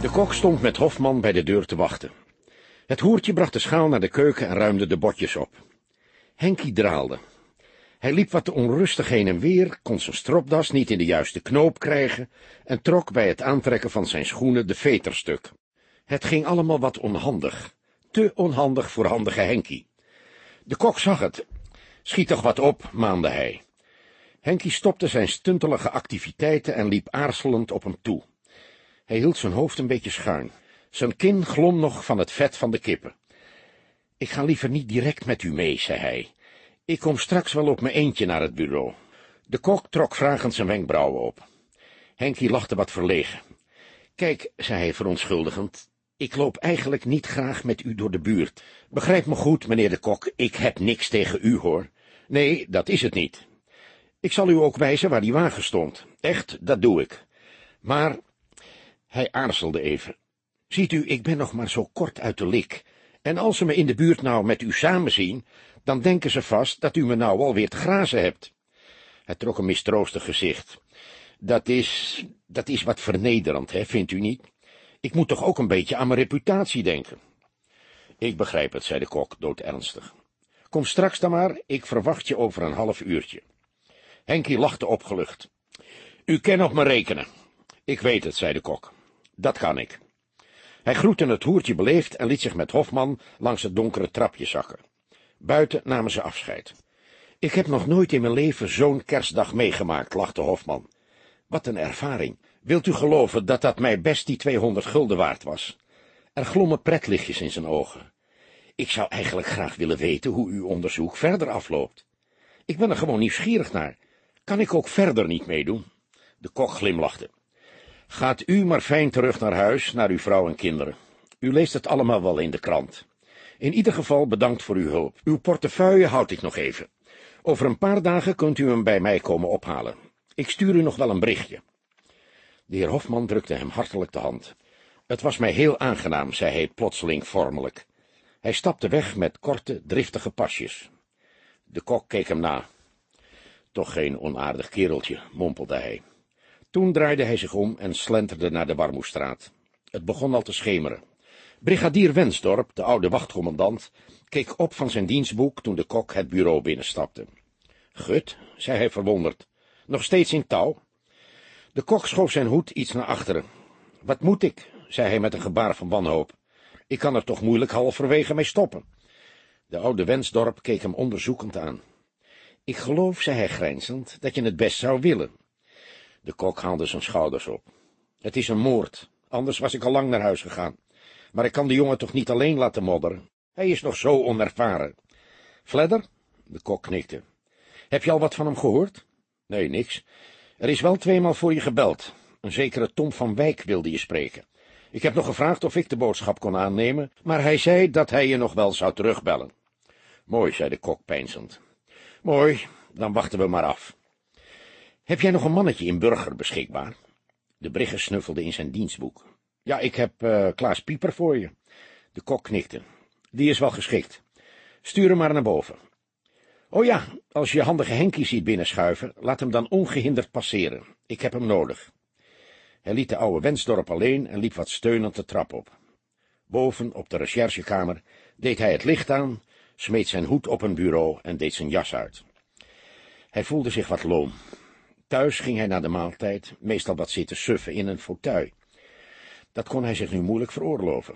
De kok stond met Hofman bij de deur te wachten. Het hoertje bracht de schaal naar de keuken en ruimde de botjes op. Henkie draalde. Hij liep wat onrustig heen en weer, kon zijn stropdas niet in de juiste knoop krijgen en trok bij het aantrekken van zijn schoenen de veterstuk. Het ging allemaal wat onhandig, te onhandig voor handige Henkie. De kok zag het. Schiet toch wat op, maande hij. Henkie stopte zijn stuntelige activiteiten en liep aarzelend op hem toe. Hij hield zijn hoofd een beetje schuin. Zijn kin glom nog van het vet van de kippen. Ik ga liever niet direct met u mee, zei hij. Ik kom straks wel op mijn eentje naar het bureau. De kok trok vragend zijn wenkbrauwen op. Henkie lachte wat verlegen. Kijk, zei hij verontschuldigend, ik loop eigenlijk niet graag met u door de buurt. Begrijp me goed, meneer de kok, ik heb niks tegen u, hoor. Nee, dat is het niet. Ik zal u ook wijzen waar die wagen stond. Echt, dat doe ik. Maar, hij aarzelde even. Ziet u, ik ben nog maar zo kort uit de lik, en als ze me in de buurt nou met u samen zien, dan denken ze vast dat u me nou alweer te grazen hebt. Hij trok een mistroostig gezicht. Dat is, dat is wat vernederend, hè, vindt u niet? Ik moet toch ook een beetje aan mijn reputatie denken. Ik begrijp het, zei de kok, doodernstig. Kom straks dan maar, ik verwacht je over een half uurtje. Henkie lachte opgelucht. U kan op me rekenen. Ik weet het, zei de kok. Dat kan ik. Hij groette het hoertje beleefd en liet zich met Hofman langs het donkere trapje zakken. Buiten namen ze afscheid. Ik heb nog nooit in mijn leven zo'n kerstdag meegemaakt, lachte Hofman. Wat een ervaring. Wilt u geloven dat dat mij best die tweehonderd gulden waard was? Er glommen pretlichtjes in zijn ogen. Ik zou eigenlijk graag willen weten hoe uw onderzoek verder afloopt. Ik ben er gewoon nieuwsgierig naar. Kan ik ook verder niet meedoen? De kok glimlachte. Gaat u maar fijn terug naar huis, naar uw vrouw en kinderen. U leest het allemaal wel in de krant. In ieder geval bedankt voor uw hulp. Uw portefeuille houd ik nog even. Over een paar dagen kunt u hem bij mij komen ophalen. Ik stuur u nog wel een berichtje. De heer Hofman drukte hem hartelijk de hand. Het was mij heel aangenaam, zei hij plotseling vormelijk. Hij stapte weg met korte, driftige pasjes. De kok keek hem na. Toch geen onaardig kereltje, mompelde hij. Toen draaide hij zich om en slenterde naar de Warmoestraat. Het begon al te schemeren. Brigadier Wensdorp, de oude wachtcommandant, keek op van zijn dienstboek toen de kok het bureau binnenstapte. Gut, zei hij verwonderd, nog steeds in touw? De kok schoof zijn hoed iets naar achteren. Wat moet ik, zei hij met een gebaar van wanhoop. Ik kan er toch moeilijk halverwege mee stoppen. De oude Wensdorp keek hem onderzoekend aan. Ik geloof, zei hij grijnzend, dat je het best zou willen. De kok haalde zijn schouders op. Het is een moord, anders was ik al lang naar huis gegaan. Maar ik kan de jongen toch niet alleen laten modderen. Hij is nog zo onervaren. Fledder? De kok knikte. Heb je al wat van hem gehoord? Nee, niks. Er is wel tweemaal voor je gebeld. Een zekere Tom van Wijk wilde je spreken. Ik heb nog gevraagd of ik de boodschap kon aannemen, maar hij zei dat hij je nog wel zou terugbellen. Mooi, zei de kok peinzend. Mooi, dan wachten we maar af. Heb jij nog een mannetje in Burger beschikbaar? De brigger snuffelde in zijn dienstboek. Ja, ik heb uh, Klaas Pieper voor je. De kok knikte. Die is wel geschikt. Stuur hem maar naar boven. Oh ja, als je handige Henkie ziet binnenschuiven, laat hem dan ongehinderd passeren. Ik heb hem nodig. Hij liet de oude Wensdorp alleen en liep wat steunend de trap op. Boven, op de recherchekamer, deed hij het licht aan, smeet zijn hoed op een bureau en deed zijn jas uit. Hij voelde zich wat loom. Thuis ging hij na de maaltijd meestal wat zitten suffen in een fauteuil. Dat kon hij zich nu moeilijk veroorloven.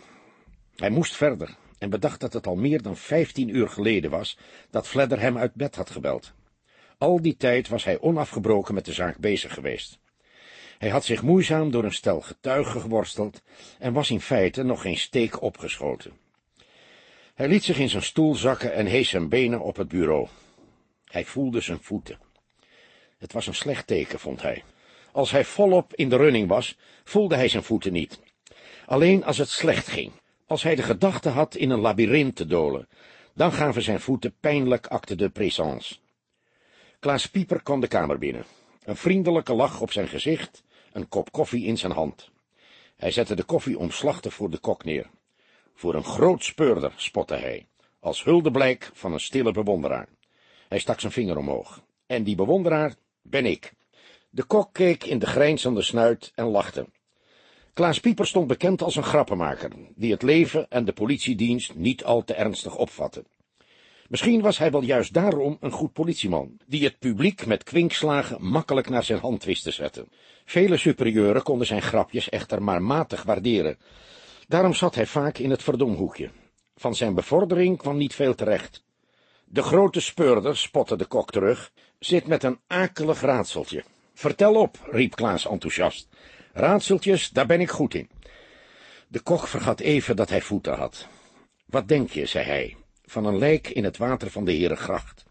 Hij moest verder en bedacht dat het al meer dan vijftien uur geleden was dat Fledder hem uit bed had gebeld. Al die tijd was hij onafgebroken met de zaak bezig geweest. Hij had zich moeizaam door een stel getuigen geworsteld en was in feite nog geen steek opgeschoten. Hij liet zich in zijn stoel zakken en hees zijn benen op het bureau. Hij voelde zijn voeten. Het was een slecht teken, vond hij. Als hij volop in de running was, voelde hij zijn voeten niet. Alleen als het slecht ging, als hij de gedachte had in een labyrint te dolen, dan gaven zijn voeten pijnlijk acte de présence. Klaas Pieper kwam de kamer binnen. Een vriendelijke lach op zijn gezicht, een kop koffie in zijn hand. Hij zette de koffie omslachtig voor de kok neer. Voor een groot speurder, spotte hij, als huldeblijk van een stille bewonderaar. Hij stak zijn vinger omhoog. En die bewonderaar ben ik. De kok keek in de grijnzende snuit en lachte. Klaas Pieper stond bekend als een grappenmaker, die het leven en de politiedienst niet al te ernstig opvatte. Misschien was hij wel juist daarom een goed politieman, die het publiek met kwinkslagen makkelijk naar zijn hand wist te zetten. Vele superieuren konden zijn grapjes echter maar matig waarderen. Daarom zat hij vaak in het verdomhoekje. Van zijn bevordering kwam niet veel terecht. De grote speurder, spotte de kok terug, zit met een akelig raadseltje. Vertel op, riep Klaas enthousiast. Raadseltjes, daar ben ik goed in. De kok vergat even dat hij voeten had. Wat denk je, zei hij, van een lijk in het water van de Herengracht,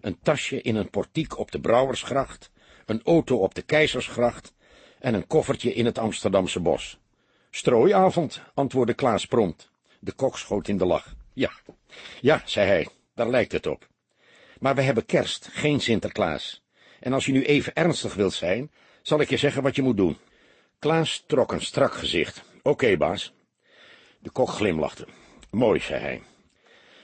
een tasje in een portiek op de Brouwersgracht, een auto op de Keizersgracht en een koffertje in het Amsterdamse bos. Strooiavond, antwoordde Klaas prompt. De kok schoot in de lach. Ja, ja, zei hij, daar lijkt het op. Maar we hebben kerst, geen Sinterklaas. En als je nu even ernstig wilt zijn, zal ik je zeggen wat je moet doen. Klaas trok een strak gezicht. Oké, baas. De kok glimlachte. Mooi, zei hij.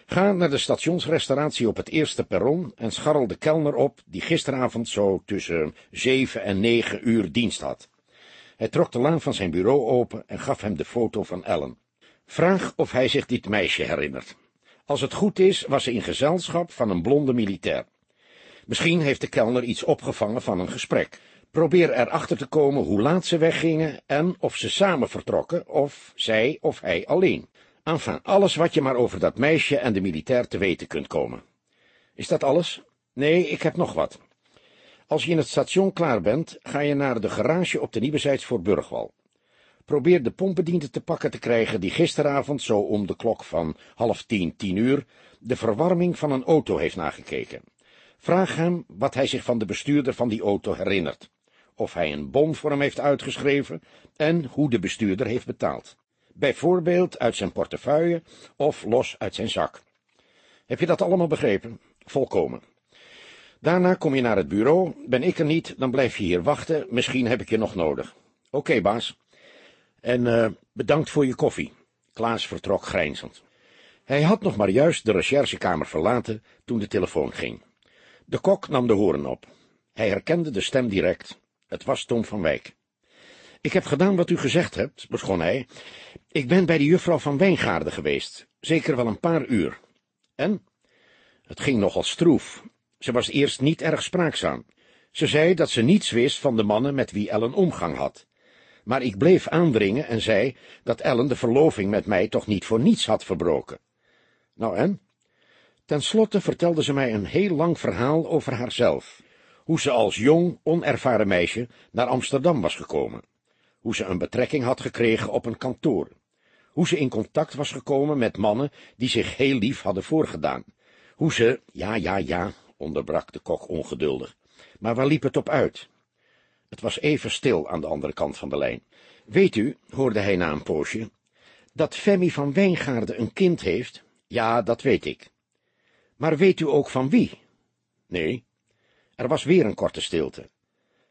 Ga naar de stationsrestauratie op het eerste perron en scharrel de kelner op, die gisteravond zo tussen zeven en negen uur dienst had. Hij trok de laan van zijn bureau open en gaf hem de foto van Ellen. Vraag of hij zich dit meisje herinnert. Als het goed is, was ze in gezelschap van een blonde militair. Misschien heeft de kelner iets opgevangen van een gesprek. Probeer erachter te komen hoe laat ze weggingen en of ze samen vertrokken, of zij of hij alleen. Enfin, alles wat je maar over dat meisje en de militair te weten kunt komen. Is dat alles? Nee, ik heb nog wat. Als je in het station klaar bent, ga je naar de garage op de Nieuwezijds voor Burgwal. Probeer de pompbediende te pakken te krijgen die gisteravond, zo om de klok van half tien, tien uur, de verwarming van een auto heeft nagekeken. Vraag hem wat hij zich van de bestuurder van die auto herinnert, of hij een bon voor hem heeft uitgeschreven en hoe de bestuurder heeft betaald. Bijvoorbeeld uit zijn portefeuille of los uit zijn zak. Heb je dat allemaal begrepen? Volkomen. Daarna kom je naar het bureau. Ben ik er niet, dan blijf je hier wachten. Misschien heb ik je nog nodig. Oké, baas. En uh, bedankt voor je koffie. Klaas vertrok grijnzend. Hij had nog maar juist de recherchekamer verlaten toen de telefoon ging. De kok nam de hoorn op. Hij herkende de stem direct. Het was Tom van Wijk. Ik heb gedaan wat u gezegd hebt, begon hij. Ik ben bij de juffrouw van Wijngaarden geweest, zeker wel een paar uur. En? Het ging nogal stroef. Ze was eerst niet erg spraakzaam. Ze zei dat ze niets wist van de mannen met wie Ellen omgang had. Maar ik bleef aandringen en zei dat Ellen de verloving met mij toch niet voor niets had verbroken. Nou en? Ten slotte vertelde ze mij een heel lang verhaal over haarzelf, hoe ze als jong, onervaren meisje naar Amsterdam was gekomen, hoe ze een betrekking had gekregen op een kantoor, hoe ze in contact was gekomen met mannen die zich heel lief hadden voorgedaan, hoe ze, ja, ja, ja, onderbrak de kok ongeduldig, maar waar liep het op uit? Het was even stil aan de andere kant van de lijn. Weet u, hoorde hij na een poosje, dat Femi van Wijngaarden een kind heeft? Ja, dat weet ik. Maar weet u ook van wie? Nee. Er was weer een korte stilte.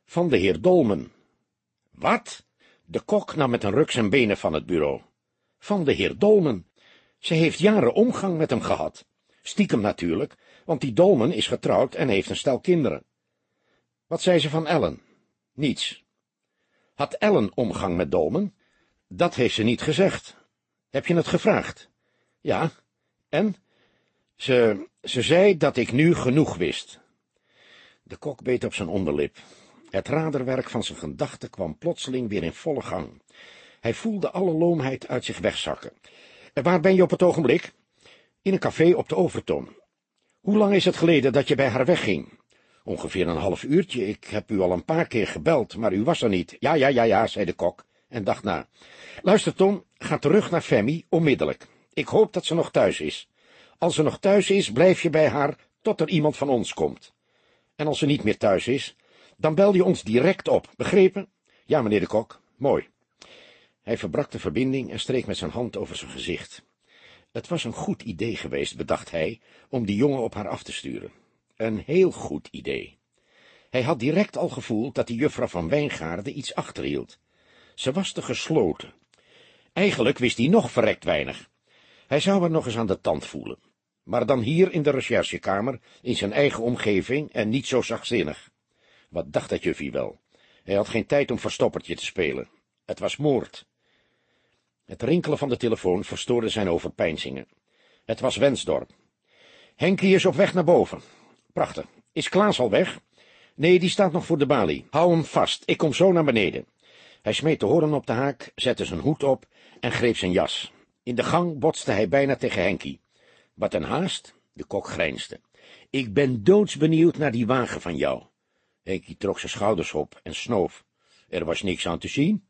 Van de heer Dolmen. Wat? De kok nam met een ruk zijn benen van het bureau. Van de heer Dolmen. Ze heeft jaren omgang met hem gehad. Stiekem natuurlijk, want die Dolmen is getrouwd en heeft een stel kinderen. Wat zei ze van Ellen? Niets. Had Ellen omgang met Dolmen? Dat heeft ze niet gezegd. Heb je het gevraagd? Ja. En? Ze, ze zei dat ik nu genoeg wist. De kok beet op zijn onderlip. Het raderwerk van zijn gedachten kwam plotseling weer in volle gang. Hij voelde alle loomheid uit zich wegzakken. Waar ben je op het ogenblik? In een café op de Overtoom. Hoe lang is het geleden dat je bij haar wegging? Ongeveer een half uurtje, ik heb u al een paar keer gebeld, maar u was er niet. Ja, ja, ja, ja, zei de kok, en dacht na. Luister, Tom, ga terug naar Femi, onmiddellijk. Ik hoop dat ze nog thuis is. Als ze nog thuis is, blijf je bij haar, tot er iemand van ons komt. En als ze niet meer thuis is, dan bel je ons direct op, begrepen? Ja, meneer de kok, mooi. Hij verbrak de verbinding en streek met zijn hand over zijn gezicht. Het was een goed idee geweest, bedacht hij, om die jongen op haar af te sturen. Een heel goed idee. Hij had direct al gevoeld dat die juffrouw van Wijngaarden iets achterhield. Ze was te gesloten. Eigenlijk wist hij nog verrekt weinig. Hij zou er nog eens aan de tand voelen. Maar dan hier in de recherchekamer, in zijn eigen omgeving en niet zo zachtzinnig. Wat dacht dat juffie wel? Hij had geen tijd om verstoppertje te spelen. Het was moord. Het rinkelen van de telefoon verstoorde zijn overpeinzingen. Het was Wensdorp. Henkie is op weg naar boven. Prachtig. Is Klaas al weg? Nee, die staat nog voor de balie. Hou hem vast, ik kom zo naar beneden. Hij smeet de hoorn op de haak, zette zijn hoed op en greep zijn jas. In de gang botste hij bijna tegen Henkie. Wat een haast, de kok grijnsde. Ik ben doodsbenieuwd naar die wagen van jou. Henkie trok zijn schouders op en snoof. Er was niks aan te zien.